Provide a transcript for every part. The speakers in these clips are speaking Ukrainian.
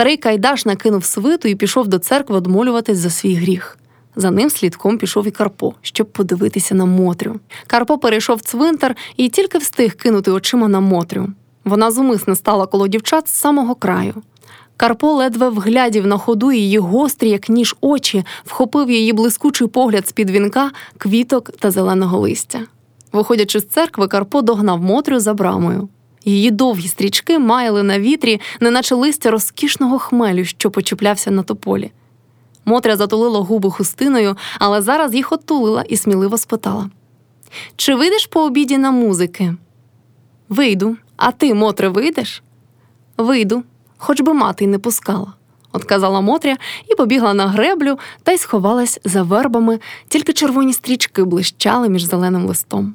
Старий Кайдаш накинув свиту і пішов до церкви одмолюватись за свій гріх. За ним слідком пішов і Карпо, щоб подивитися на Мотрю. Карпо перейшов цвинтар і тільки встиг кинути очима на Мотрю. Вона зумисне стала коло дівчат з самого краю. Карпо ледве вглядів на ходу її гострі, як ніж очі, вхопив її блискучий погляд з під вінка, квіток та зеленого листя. Виходячи з церкви, Карпо догнав Мотрю за брамою. Її довгі стрічки маяли на вітрі, неначе листя розкішного хмелю, що почіплявся на тополі. Мотря затулила губи хустиною, але зараз їх отулила і сміливо спитала: Чи вийдеш по обіді на музики? Вийду. А ти, Мотре, вийдеш? Вийду, хоч би мати й не пускала, отказала Мотря і побігла на греблю та й сховалась за вербами, тільки червоні стрічки блищали між зеленим листом.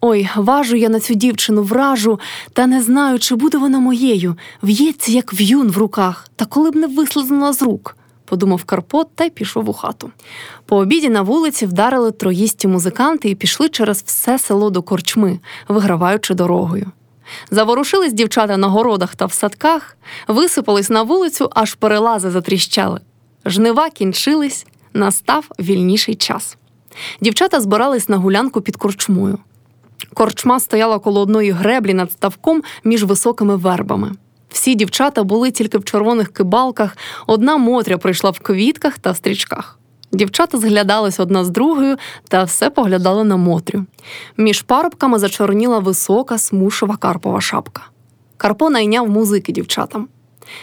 Ой, важу я на цю дівчину вражу, та не знаю, чи буде вона моєю, в'ється, як в'юн в руках, та коли б не вислизнула з рук, подумав Карпо та й пішов у хату. По обіді на вулиці вдарили троїсті музиканти і пішли через все село до корчми, виграваючи дорогою. Заворушились дівчата на городах та в садках, висипались на вулицю, аж перелази затріщали. Жнива кінчились, настав вільніший час. Дівчата збирались на гулянку під корчмою. Корчма стояла коло одної греблі над ставком між високими вербами. Всі дівчата були тільки в червоних кибалках, одна Мотря прийшла в квітках та стрічках. Дівчата зглядались одна з другою та все поглядали на Мотрю. Між парубками зачорніла висока смушова карпова шапка. Карпо найняв музики дівчатам.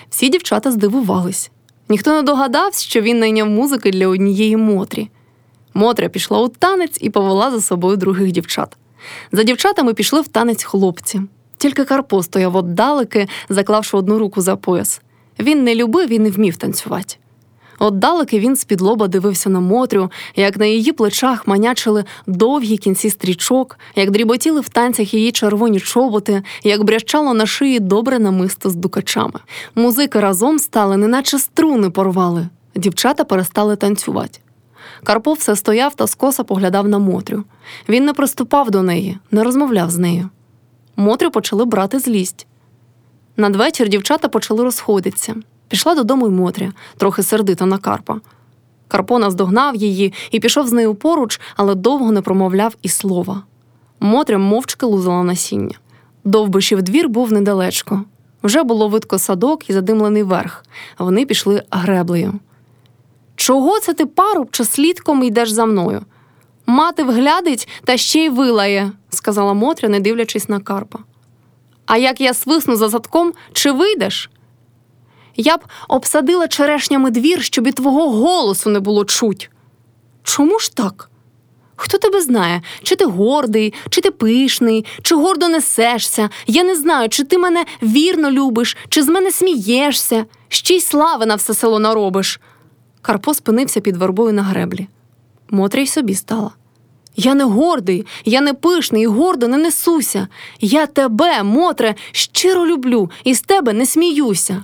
Всі дівчата здивувались. Ніхто не догадався, що він найняв музики для однієї Мотрі. Мотря пішла у танець і повела за собою других дівчат. За дівчатами пішли в танець хлопці. Тільки Карпо стояв отдалеки, заклавши одну руку за пояс. Він не любив і не вмів танцювати. Отдалеки він з-під лоба дивився на Мотрю, як на її плечах манячили довгі кінці стрічок, як дріботіли в танцях її червоні чоботи, як брящало на шиї добре намисто з дукачами. Музики разом стали, неначе струни порвали. Дівчата перестали танцювати. Карпо все стояв та скоса поглядав на Мотрю. Він не приступав до неї, не розмовляв з нею. Мотрю почали брати злість. Надвечір дівчата почали розходитися. Пішла додому й Мотря, трохи сердита на Карпа. Карпо наздогнав її і пішов з нею поруч, але довго не промовляв і слова. Мотря мовчки лузала насіння. Довбишів двір був недалечко. Вже було видко садок і задимлений верх, вони пішли греблею. Чого це ти, парубче, слідком йдеш за мною? Мати вглядить та ще й вилає, сказала Мотря, не дивлячись на Карпа. А як я свисну за задком, чи вийдеш? Я б обсадила черешнями двір, щоб і твого голосу не було чуть. Чому ж так? Хто тебе знає, чи ти гордий, чи ти пишний, чи гордо несешся? Я не знаю, чи ти мене вірно любиш, чи з мене смієшся, ще й слави на все село наробиш. Карпо спинився під вербою на греблі. Мотря й собі стала. Я не гордий, я не пишний і гордо не несуся. Я тебе, Мотре, щиро люблю і з тебе не сміюся.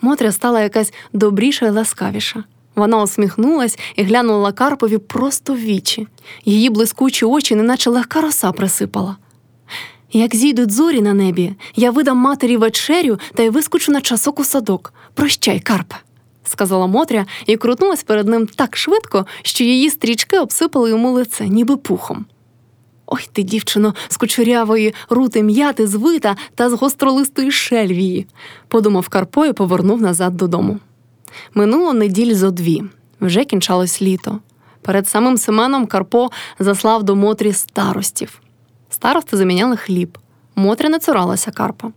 Мотря стала якась добріша і ласкавіша. Вона усміхнулась і глянула Карпові просто в вічі. Її блискучі очі, неначе легка роса присипала. Як зійдуть зорі на небі, я видам матері вечерю та й вискочу на часок у садок. Прощай, Карпе, сказала Мотря і крутнулась перед ним так швидко, що її стрічки обсипали йому лице, ніби пухом. Ой ти, дівчино, з кучерявої рути м'яти звита та з гостролистої шельвії, подумав Карпо і повернув назад додому. Минуло неділь зо дві, вже кінчалось літо. Перед самим Семеном Карпо заслав до Мотрі старостів. Старости заміняли хліб. Мотря не цуралася Карпа.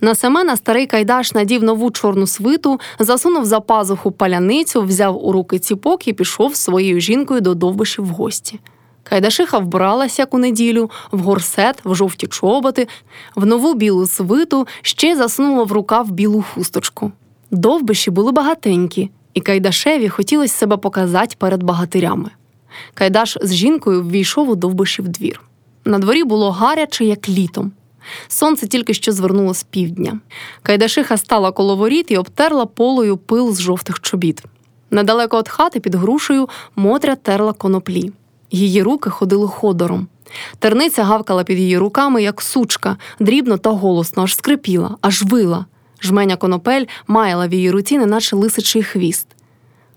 На Семена старий Кайдаш надів нову чорну свиту, засунув за пазуху паляницю, взяв у руки ціпок і пішов з своєю жінкою до довбишів в гості. Кайдашиха вбралася як у неділю, в горсет, в жовті чоботи, в нову білу свиту, ще й засунула в рукав білу хусточку. Довбиші були багатенькі, і Кайдашеві хотілося себе показати перед багатирями. Кайдаш з жінкою ввійшов у довбишів двір. На дворі було гаряче, як літом. Сонце тільки що звернуло з півдня. Кайдашиха стала коло воріт і обтерла полою пил з жовтих чобіт. Недалеко від хати під грушею Мотря терла коноплі. Її руки ходили ходором. Терниця гавкала під її руками, як сучка, дрібно та голосно, аж скрипіла, аж вила. Жменя конопель маяла в її руці, неначе лисичий хвіст.